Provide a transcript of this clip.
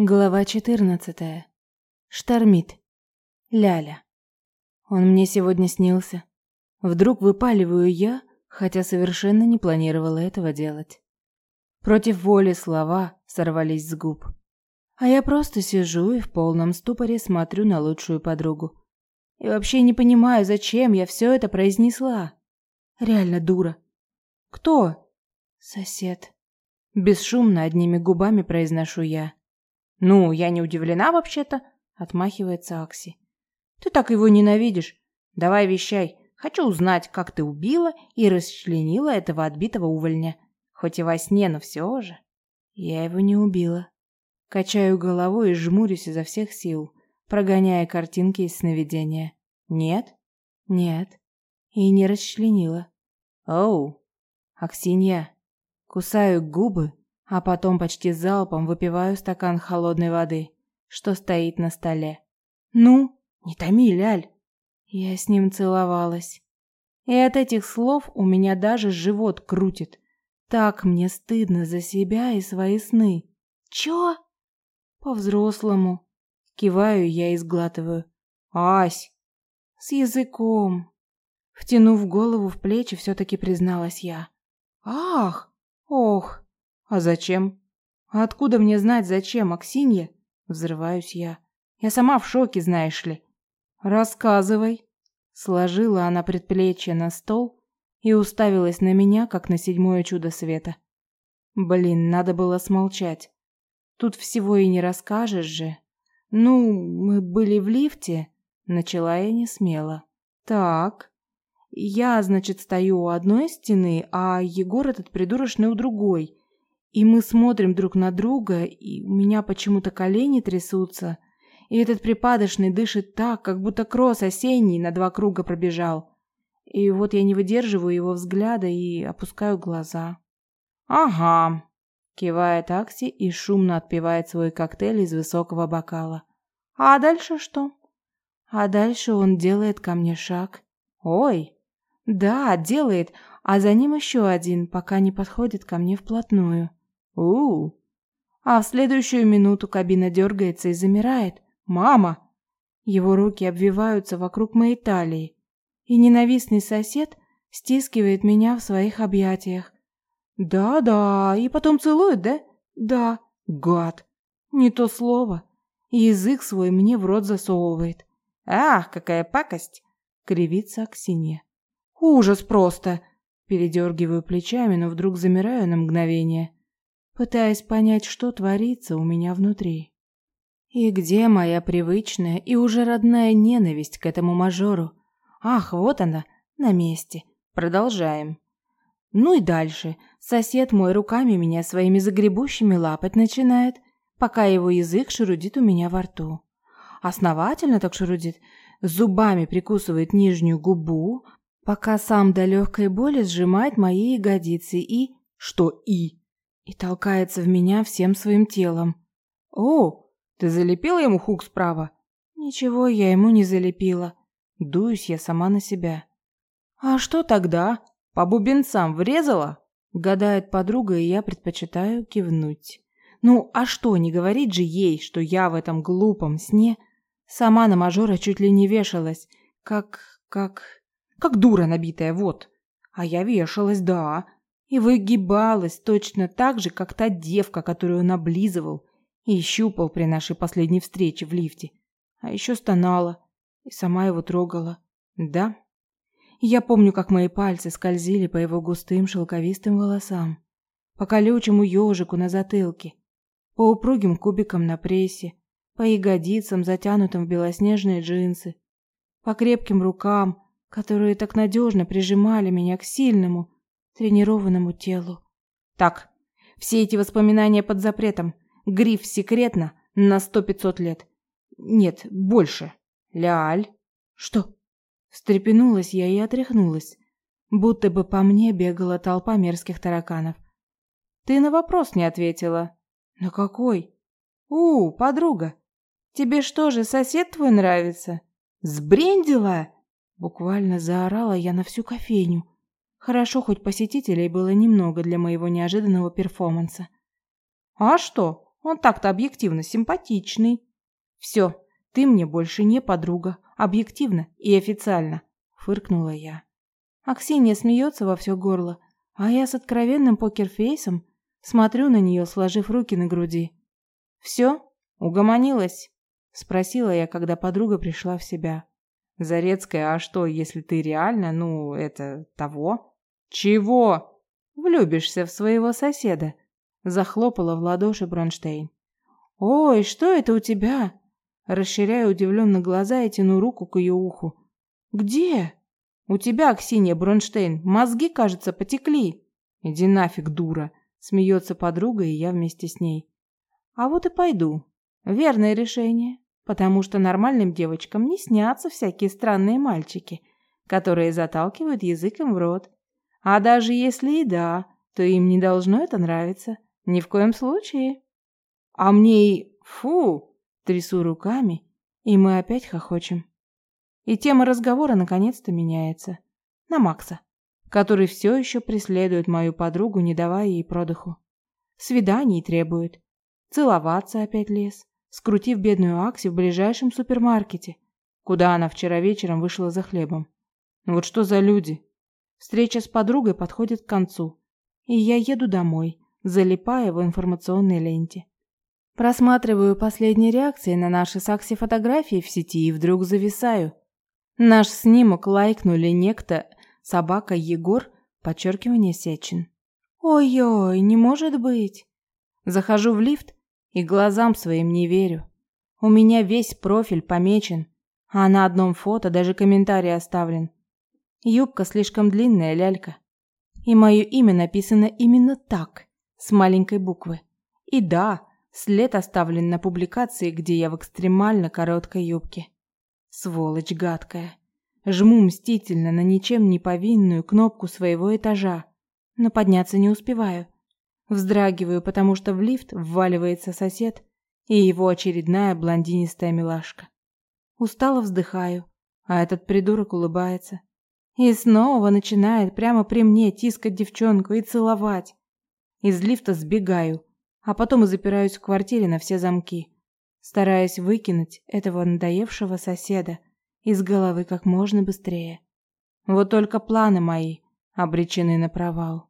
Глава 14. Штормит. Ляля. Он мне сегодня снился. Вдруг выпаливаю я, хотя совершенно не планировала этого делать. Против воли слова сорвались с губ. А я просто сижу и в полном ступоре смотрю на лучшую подругу. И вообще не понимаю, зачем я все это произнесла. Реально дура. Кто? Сосед. Бесшумно одними губами произношу я. «Ну, я не удивлена вообще-то», — отмахивается Акси. «Ты так его ненавидишь. Давай вещай. Хочу узнать, как ты убила и расчленила этого отбитого увольня. Хоть и во сне, но все же». Я его не убила. Качаю головой и жмурюсь изо всех сил, прогоняя картинки из сновидения. «Нет? Нет. И не расчленила». «Оу!» «Аксинья». Кусаю губы, а потом почти залпом выпиваю стакан холодной воды, что стоит на столе. «Ну, не томи, Ляль!» Я с ним целовалась. И от этих слов у меня даже живот крутит. Так мне стыдно за себя и свои сны. «Чё?» «По-взрослому». Киваю я и сглатываю. «Ась!» «С языком». Втянув голову в плечи, все-таки призналась я. «Ах! Ох!» А зачем? А откуда мне знать, зачем, Аксинья? Взрываюсь я. Я сама в шоке, знаешь ли. Рассказывай. Сложила она предплечье на стол и уставилась на меня, как на седьмое чудо света. Блин, надо было смолчать. Тут всего и не расскажешь же. Ну, мы были в лифте, начала я не смело. Так. Я, значит, стою у одной стены, а Егор этот придурочный у другой. И мы смотрим друг на друга, и у меня почему-то колени трясутся, и этот припадочный дышит так, как будто кросс осенний на два круга пробежал. И вот я не выдерживаю его взгляда и опускаю глаза. «Ага», — кивает Акси и шумно отпивает свой коктейль из высокого бокала. «А дальше что?» А дальше он делает ко мне шаг. «Ой!» «Да, делает, а за ним еще один, пока не подходит ко мне вплотную у А в следующую минуту кабина дергается и замирает. «Мама!» Его руки обвиваются вокруг моей талии, и ненавистный сосед стискивает меня в своих объятиях. «Да-да, и потом целует, да?» «Да, гад!» «Не то слово. Язык свой мне в рот засовывает». «Ах, какая пакость!» — кривится Аксинья. «Ужас просто!» Передергиваю плечами, но вдруг замираю на мгновение пытаясь понять, что творится у меня внутри. И где моя привычная и уже родная ненависть к этому мажору? Ах, вот она, на месте. Продолжаем. Ну и дальше. Сосед мой руками меня своими загребущими лапать начинает, пока его язык шерудит у меня во рту. Основательно так шерудит, зубами прикусывает нижнюю губу, пока сам до легкой боли сжимает мои ягодицы и... Что и? И толкается в меня всем своим телом. «О, ты залепила ему хук справа?» «Ничего я ему не залепила. Дуюсь я сама на себя». «А что тогда? По бубенцам врезала?» Гадает подруга, и я предпочитаю кивнуть. «Ну, а что, не говорить же ей, что я в этом глупом сне сама на мажора чуть ли не вешалась, как... как... как дура набитая, вот. А я вешалась, да, и выгибалась точно так же, как та девка, которую он облизывал и щупал при нашей последней встрече в лифте. А еще стонала и сама его трогала. Да? Я помню, как мои пальцы скользили по его густым шелковистым волосам, по колючему ежику на затылке, по упругим кубикам на прессе, по ягодицам, затянутым в белоснежные джинсы, по крепким рукам, которые так надежно прижимали меня к сильному, тренированному телу. Так, все эти воспоминания под запретом. Гриф секретно на сто пятьсот лет. Нет, больше. Ляль. Что? Встрепенулась я и отряхнулась, будто бы по мне бегала толпа мерзких тараканов. Ты на вопрос не ответила. На какой? У, подруга. Тебе что же, сосед твой нравится? Сбрендила? Буквально заорала я на всю кофейню. Хорошо, хоть посетителей было немного для моего неожиданного перформанса. «А что?» Он так-то объективно симпатичный. Все, ты мне больше не подруга, объективно и официально, фыркнула я. А смеется во все горло, а я с откровенным покерфейсом смотрю на нее, сложив руки на груди. Все, угомонилась, спросила я, когда подруга пришла в себя. Зарецкая, а что, если ты реально, ну, это того? Чего? Влюбишься в своего соседа? Захлопала в ладоши Бронштейн. Ой, что это у тебя? Расширяю удивленно глаза и тяну руку к ее уху. Где? У тебя, Ксения Бронштейн, мозги, кажется, потекли. Иди нафиг, дура, смеется подруга, и я вместе с ней. А вот и пойду. Верное решение потому что нормальным девочкам не снятся всякие странные мальчики, которые заталкивают язык им в рот. А даже если и да, то им не должно это нравиться. Ни в коем случае. А мне и... Фу! Трясу руками, и мы опять хохочем. И тема разговора наконец-то меняется. На Макса, который все еще преследует мою подругу, не давая ей продыху. Свиданий требует. Целоваться опять лез скрутив бедную Акси в ближайшем супермаркете, куда она вчера вечером вышла за хлебом. Вот что за люди? Встреча с подругой подходит к концу, и я еду домой, залипая в информационной ленте. Просматриваю последние реакции на наши с Акси фотографии в сети и вдруг зависаю. Наш снимок лайкнули некто собака Егор, подчеркивание Сечин. Ой-ой, не может быть. Захожу в лифт и глазам своим не верю. У меня весь профиль помечен, а на одном фото даже комментарий оставлен. Юбка слишком длинная, лялька. И мое имя написано именно так, с маленькой буквы. И да, след оставлен на публикации, где я в экстремально короткой юбке. Сволочь гадкая. Жму мстительно на ничем не повинную кнопку своего этажа, но подняться не успеваю. Вздрагиваю, потому что в лифт вваливается сосед и его очередная блондинистая милашка. Устало вздыхаю, а этот придурок улыбается. И снова начинает прямо при мне тискать девчонку и целовать. Из лифта сбегаю, а потом и запираюсь в квартире на все замки, стараясь выкинуть этого надоевшего соседа из головы как можно быстрее. Вот только планы мои обречены на провал.